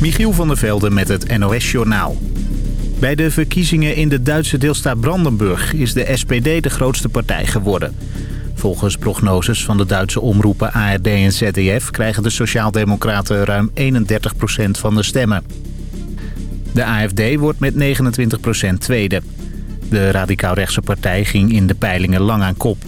Michiel van der Velde met het NOS-journaal. Bij de verkiezingen in de Duitse deelstaat Brandenburg is de SPD de grootste partij geworden. Volgens prognoses van de Duitse omroepen ARD en ZDF... krijgen de Sociaaldemocraten ruim 31% van de stemmen. De AFD wordt met 29% tweede. De radicaal-rechtse partij ging in de peilingen lang aan kop.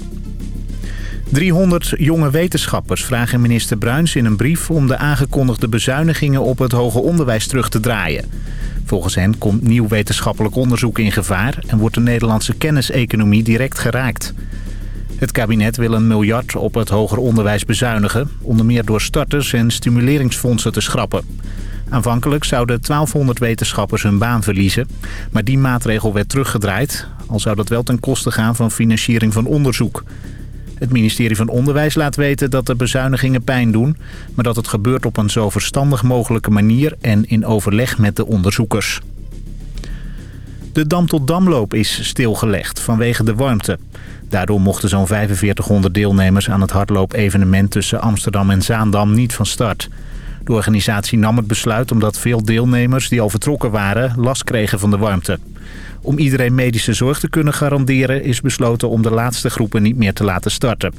300 jonge wetenschappers vragen minister Bruins in een brief... om de aangekondigde bezuinigingen op het hoger onderwijs terug te draaien. Volgens hen komt nieuw wetenschappelijk onderzoek in gevaar... en wordt de Nederlandse kenniseconomie direct geraakt. Het kabinet wil een miljard op het hoger onderwijs bezuinigen... onder meer door starters en stimuleringsfondsen te schrappen. Aanvankelijk zouden 1200 wetenschappers hun baan verliezen... maar die maatregel werd teruggedraaid... al zou dat wel ten koste gaan van financiering van onderzoek... Het ministerie van Onderwijs laat weten dat de bezuinigingen pijn doen... maar dat het gebeurt op een zo verstandig mogelijke manier en in overleg met de onderzoekers. De Dam tot Damloop is stilgelegd vanwege de warmte. Daardoor mochten zo'n 4500 deelnemers aan het hardloop-evenement tussen Amsterdam en Zaandam niet van start. De organisatie nam het besluit omdat veel deelnemers die al vertrokken waren last kregen van de warmte. Om iedereen medische zorg te kunnen garanderen is besloten om de laatste groepen niet meer te laten starten.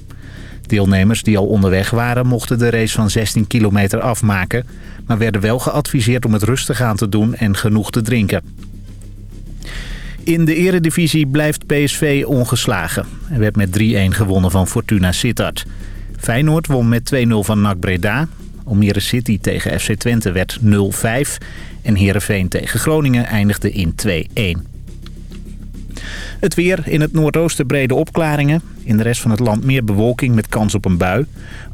Deelnemers die al onderweg waren mochten de race van 16 kilometer afmaken... maar werden wel geadviseerd om het rustig aan te doen en genoeg te drinken. In de eredivisie blijft PSV ongeslagen. Er werd met 3-1 gewonnen van Fortuna Sittard. Feyenoord won met 2-0 van NAC Breda. Almere City tegen FC Twente werd 0-5. En Heerenveen tegen Groningen eindigde in 2-1. Het weer in het noordoosten brede opklaringen. In de rest van het land meer bewolking met kans op een bui.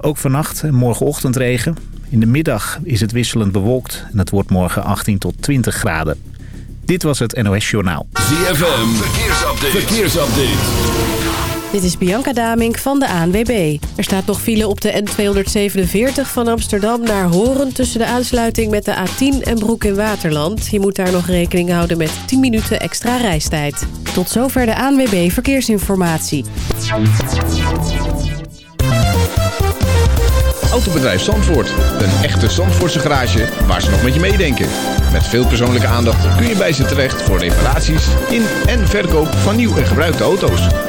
Ook vannacht en morgenochtend regen. In de middag is het wisselend bewolkt en het wordt morgen 18 tot 20 graden. Dit was het NOS Journaal. ZFM, verkeersupdate. verkeersupdate. Dit is Bianca Damink van de ANWB. Er staat nog file op de N247 van Amsterdam naar Horen... tussen de aansluiting met de A10 en Broek in Waterland. Je moet daar nog rekening houden met 10 minuten extra reistijd. Tot zover de ANWB Verkeersinformatie. Autobedrijf Zandvoort. Een echte Zandvoortse garage waar ze nog met je meedenken. Met veel persoonlijke aandacht kun je bij ze terecht... voor reparaties in en verkoop van nieuw en gebruikte auto's.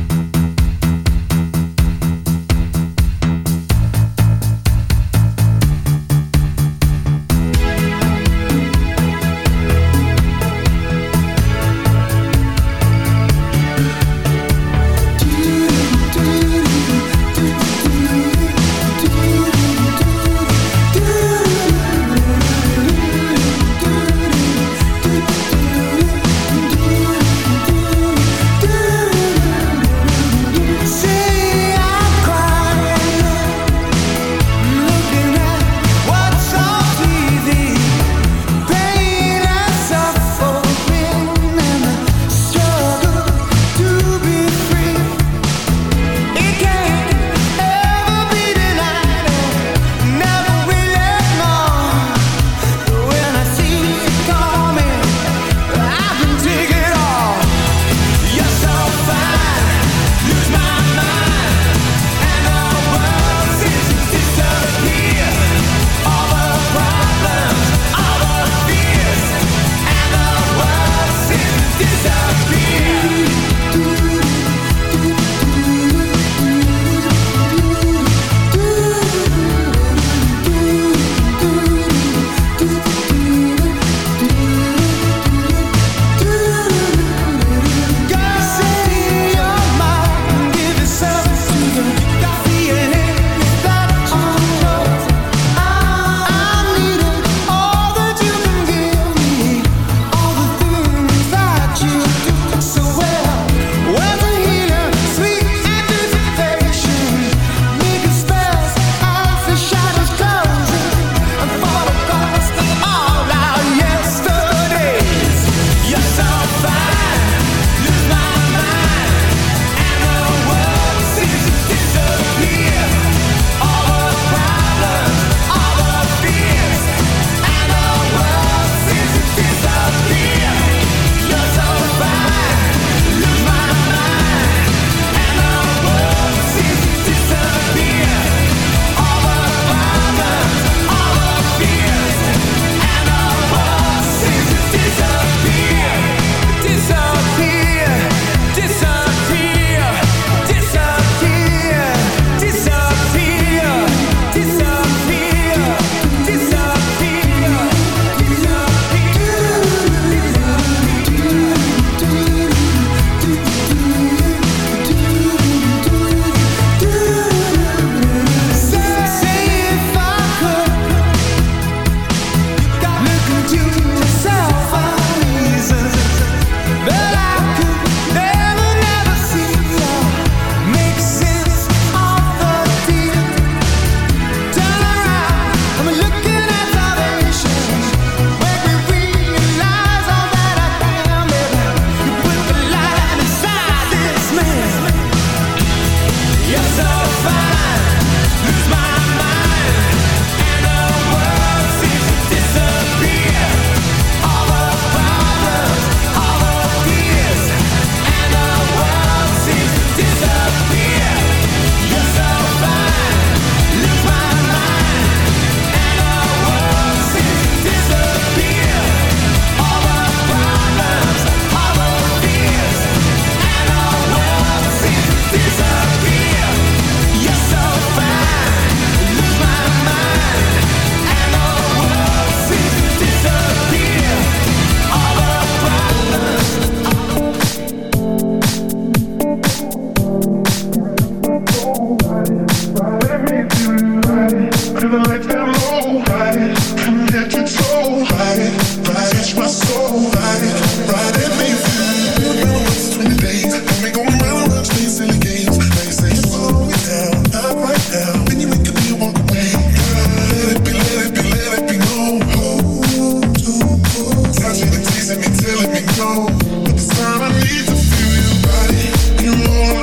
go, but this time I need to feel your body, you know.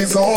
is on.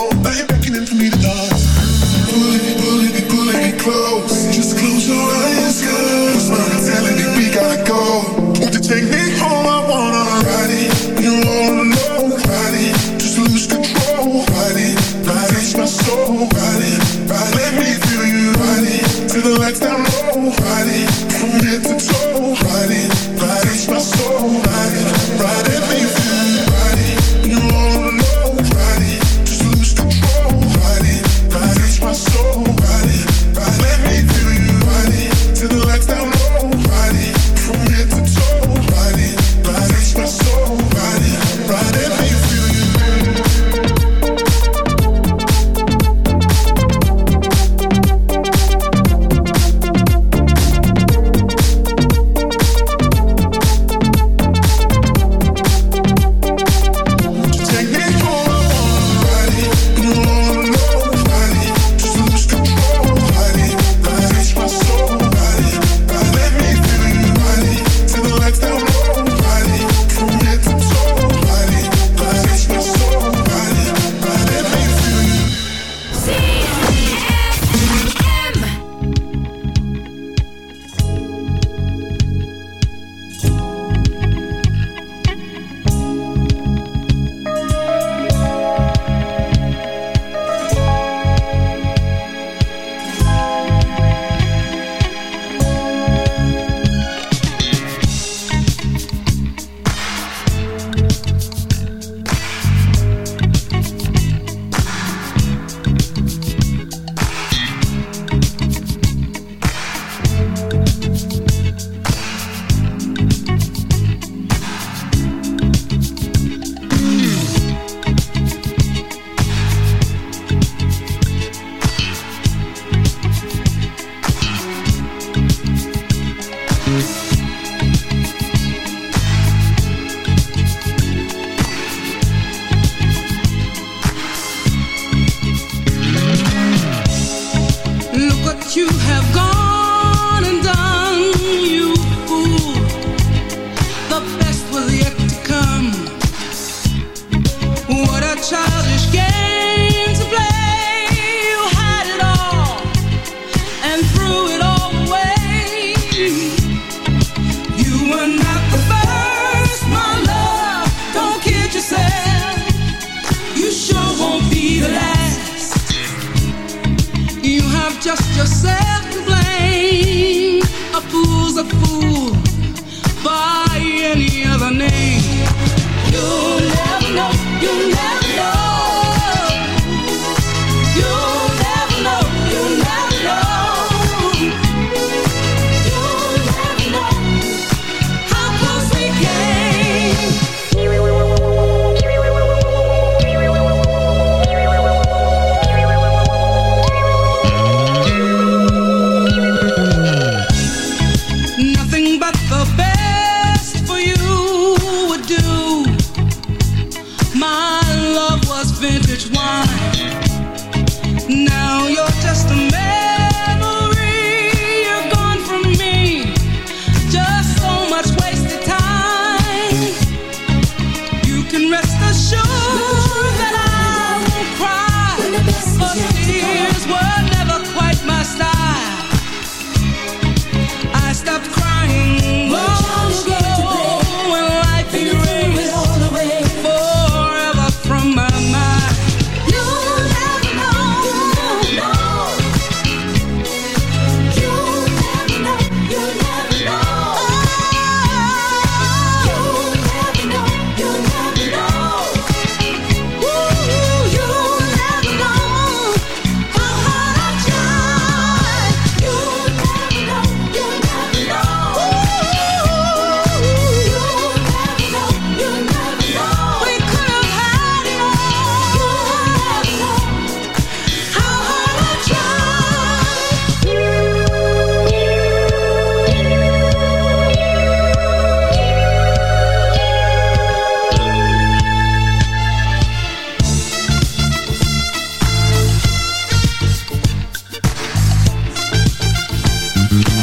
Mm-hmm.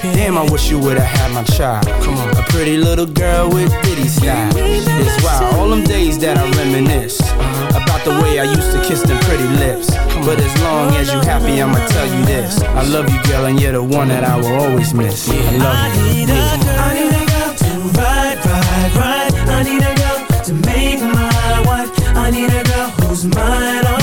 Damn, I wish you would've had my child. Come on, a pretty little girl with Diddy style. It's wild, all them days that I reminisce uh-huh. about the way I used to kiss them pretty lips. But as long as you happy, I'ma tell you this: I love you, girl, and you're the one that I will always miss. I love you. I need a, I need a girl to ride, ride, ride. I need a girl to make my wife. I need a girl who's mine,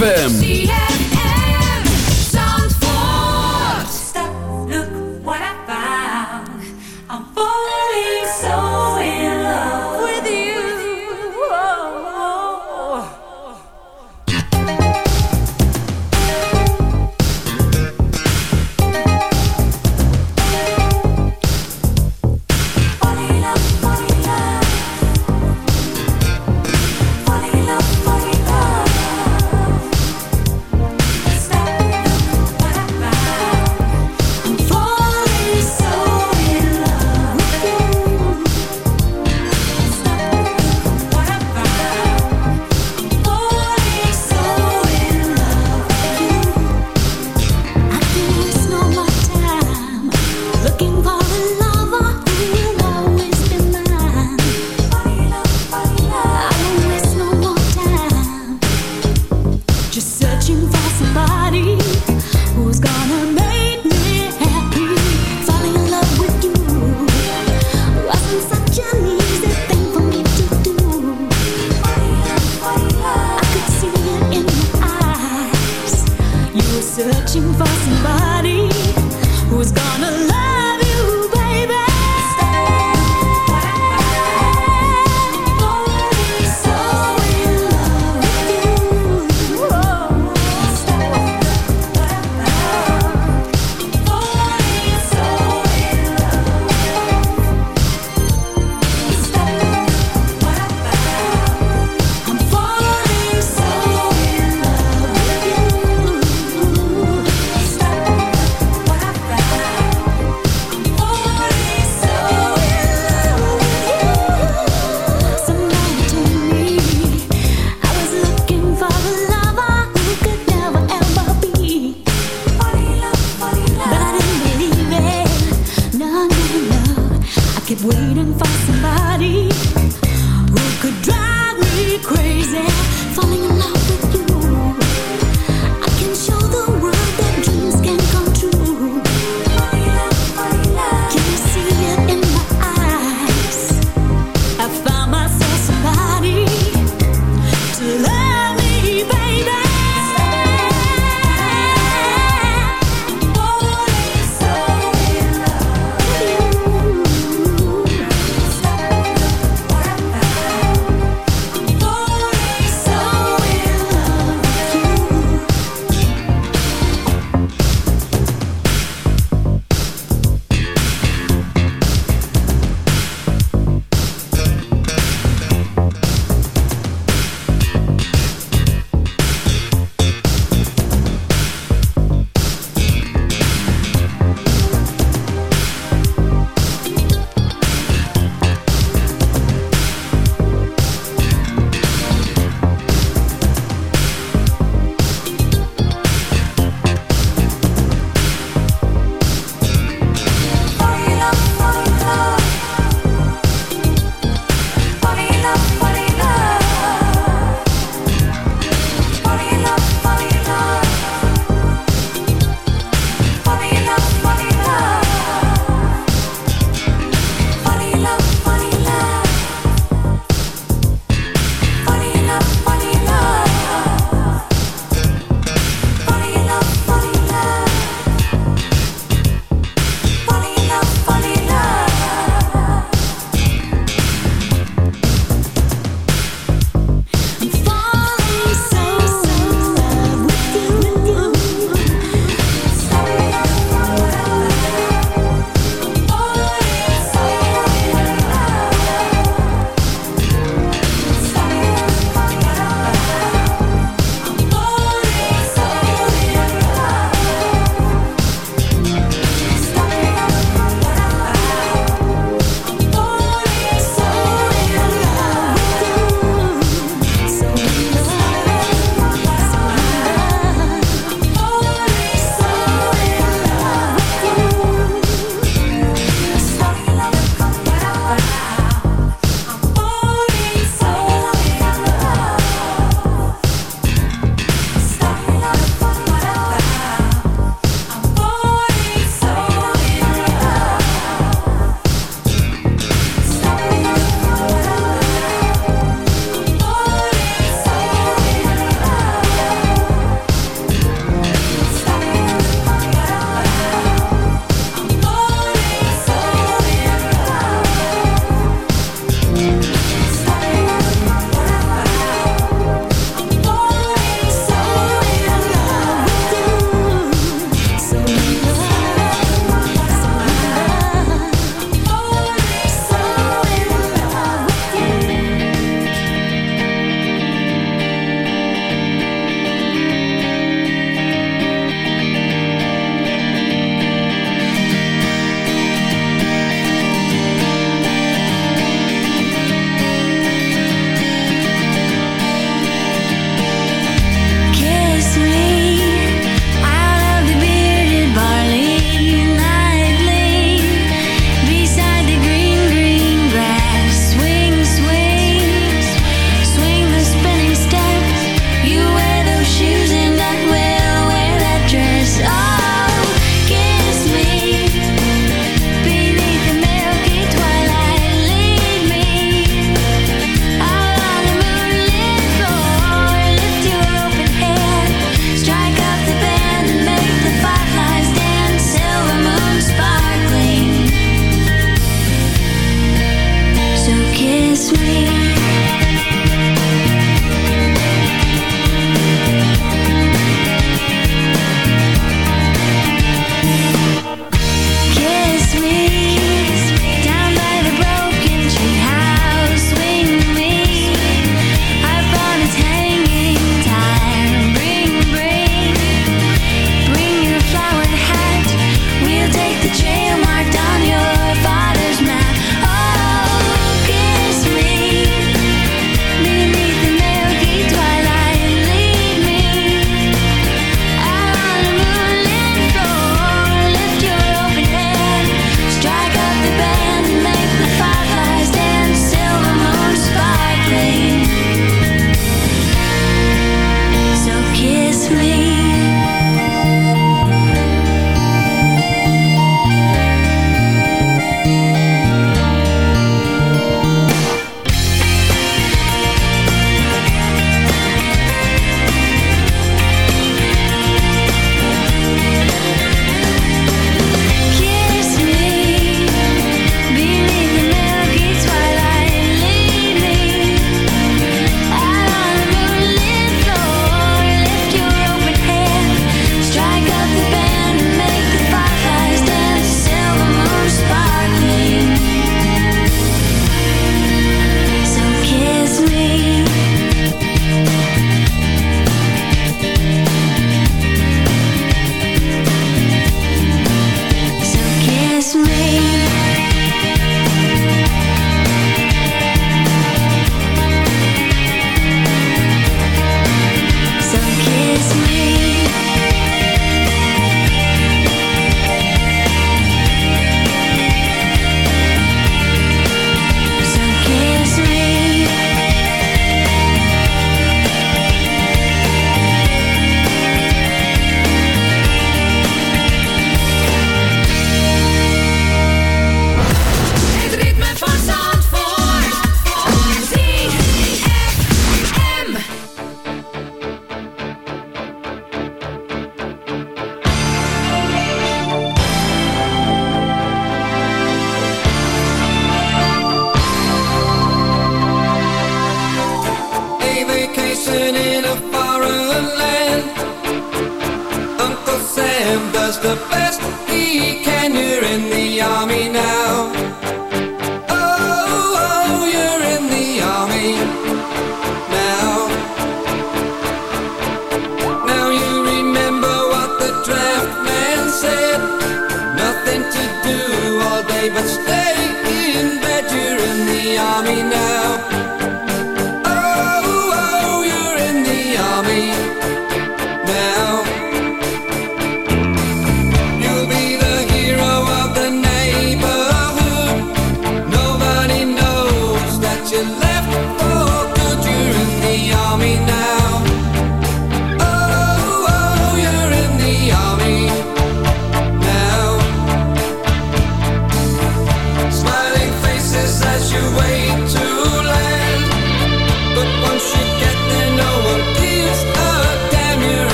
ZFM.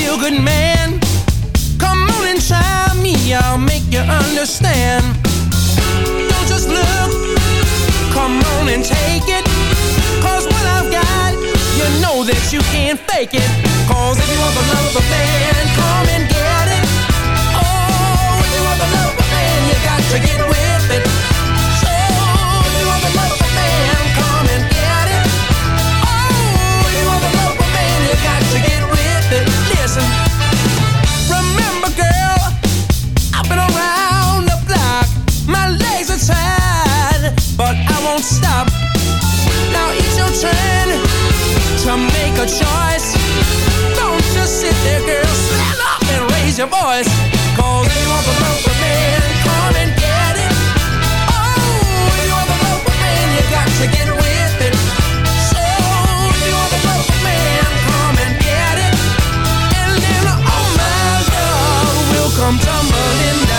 feel good man. Come on and try me, I'll make you understand. Don't just look, come on and take it. Cause what I've got, you know that you can't fake it. Cause if you want the love of a man, come and choice. Don't just sit there, girl. Stand up and raise your voice. Cause if you want the love man, come and get it. Oh, if you want the love man, you got to get with it. So if you want the love man, come and get it. And then oh my love will come tumbling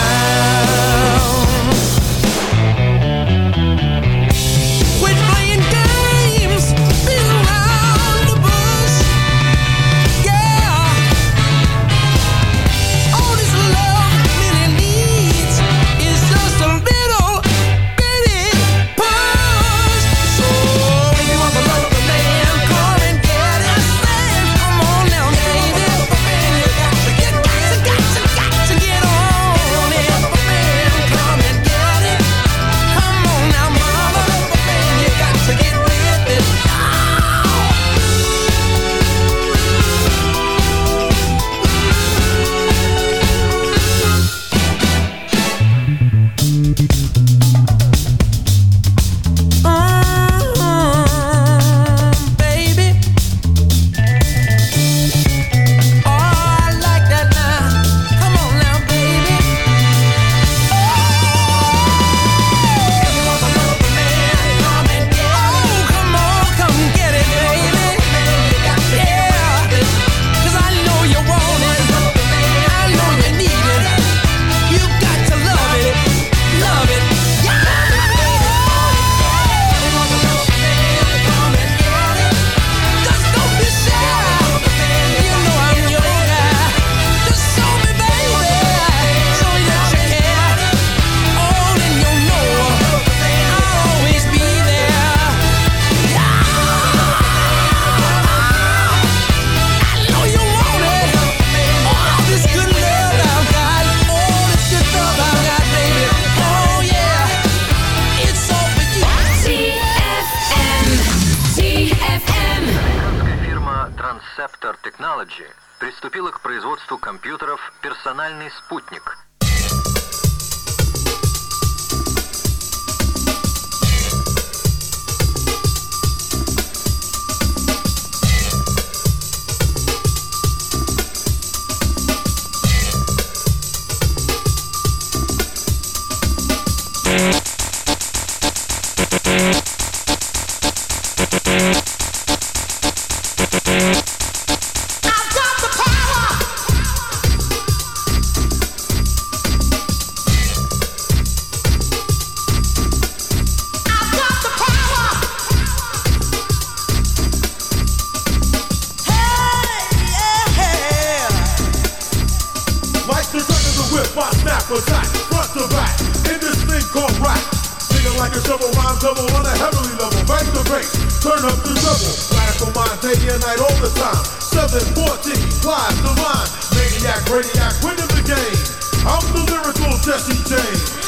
like a shovel, rhyme double on a heavenly level. Bang the bass, turn up the double. Radical mind, day and night all the time. 714, live divine. Maniac, radiac, winning the game. I'm the lyrical Jesse James.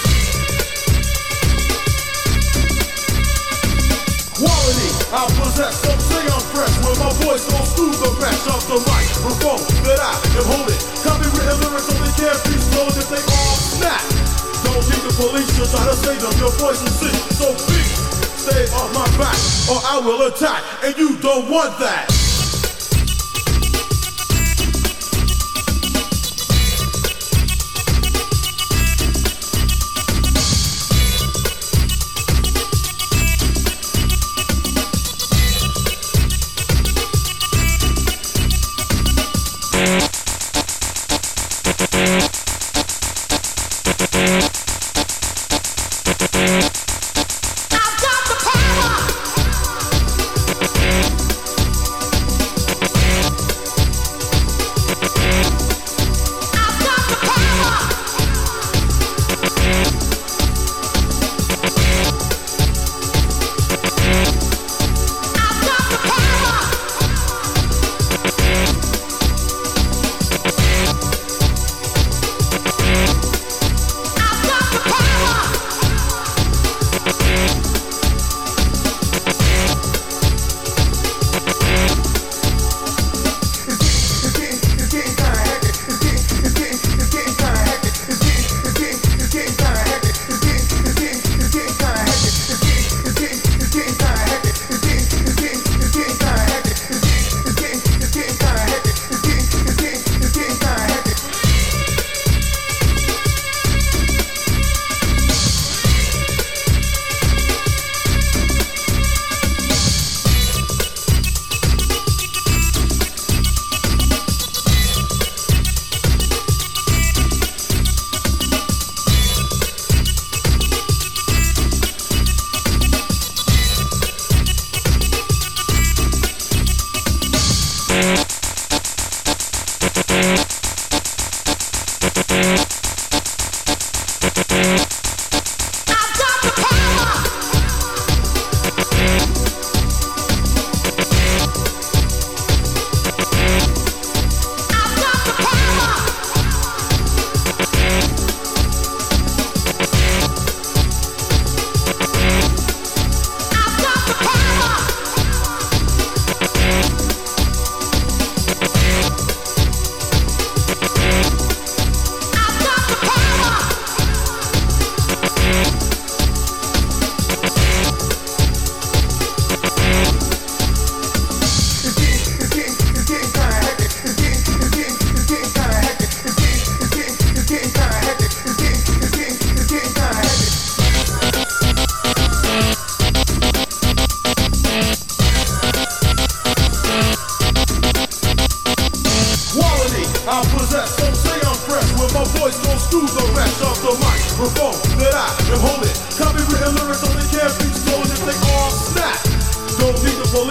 Quality, I possess, some say I'm fresh When my voice goes through the mesh of the microphone That I am holding Copywritten lyrics only can't be stolen if they all snap Don't need the police to try to save them Your voice will sing, so please Stay off my back or I will attack. And you don't want that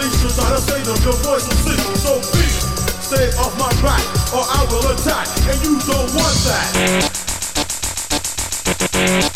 try to say them Your voice will sing, so be Stay off my back or I will attack. And you don't want that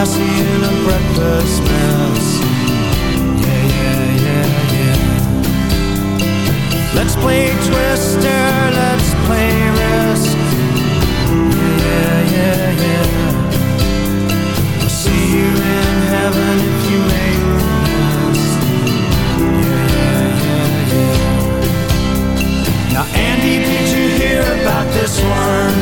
I see you at breakfast mess Yeah, yeah, yeah, yeah Let's play Twister, let's play Risk Yeah, yeah, yeah yeah. I'll see you in heaven if you make it. Yeah, yeah, yeah, yeah. Now, Andy, did you hear about this one?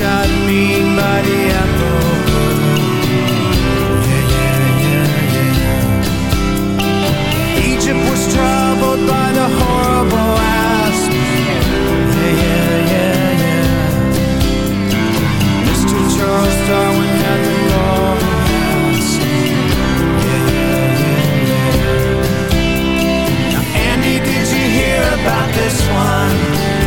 got me by the this one.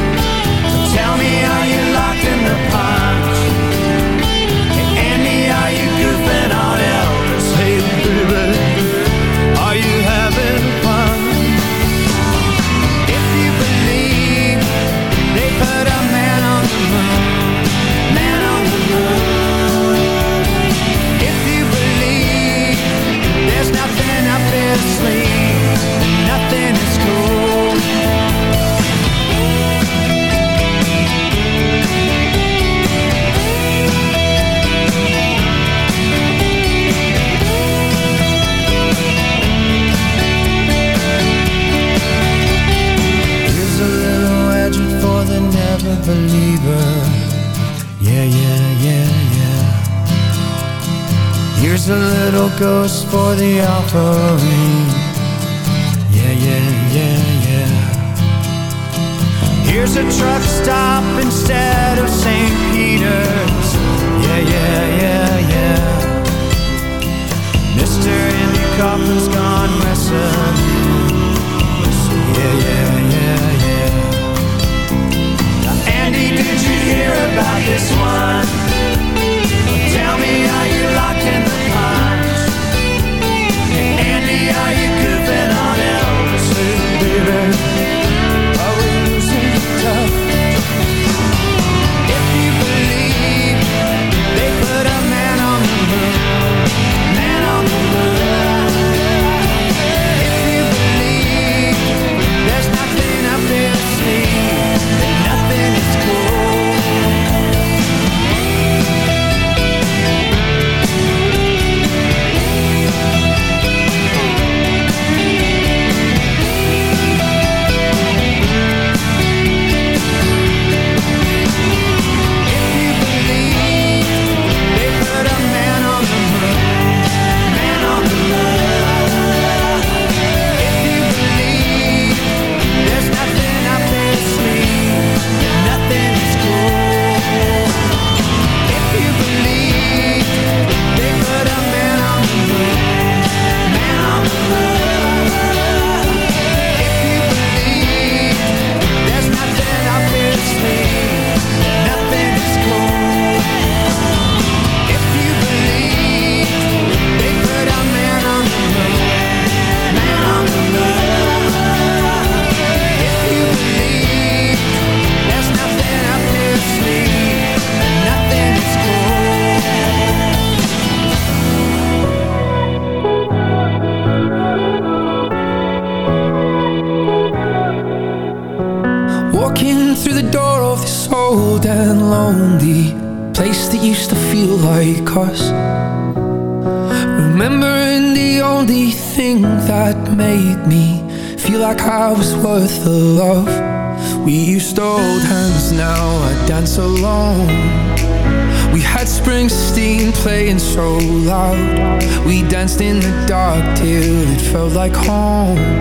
for the offer. like home.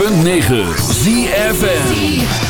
106.9 ZFN